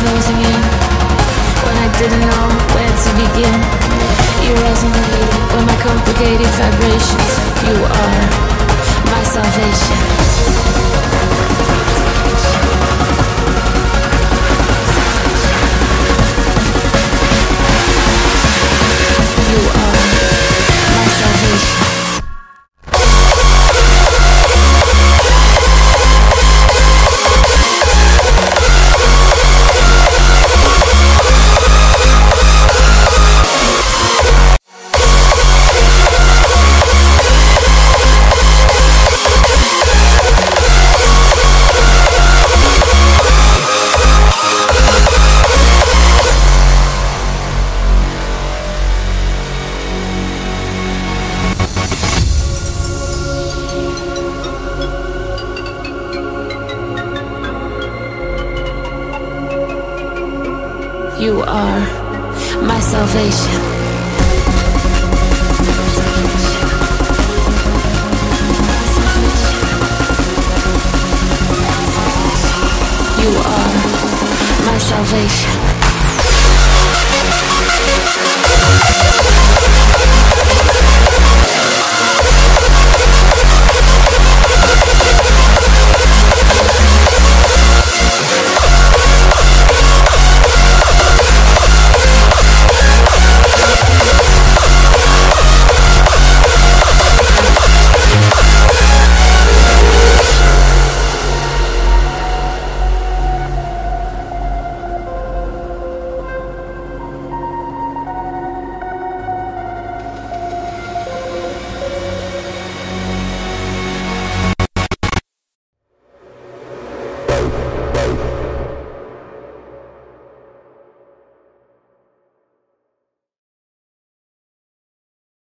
closing in when I didn't know where to begin. You resonated with my complicated vibrations. You are my salvation. You are my salvation. You are my salvation.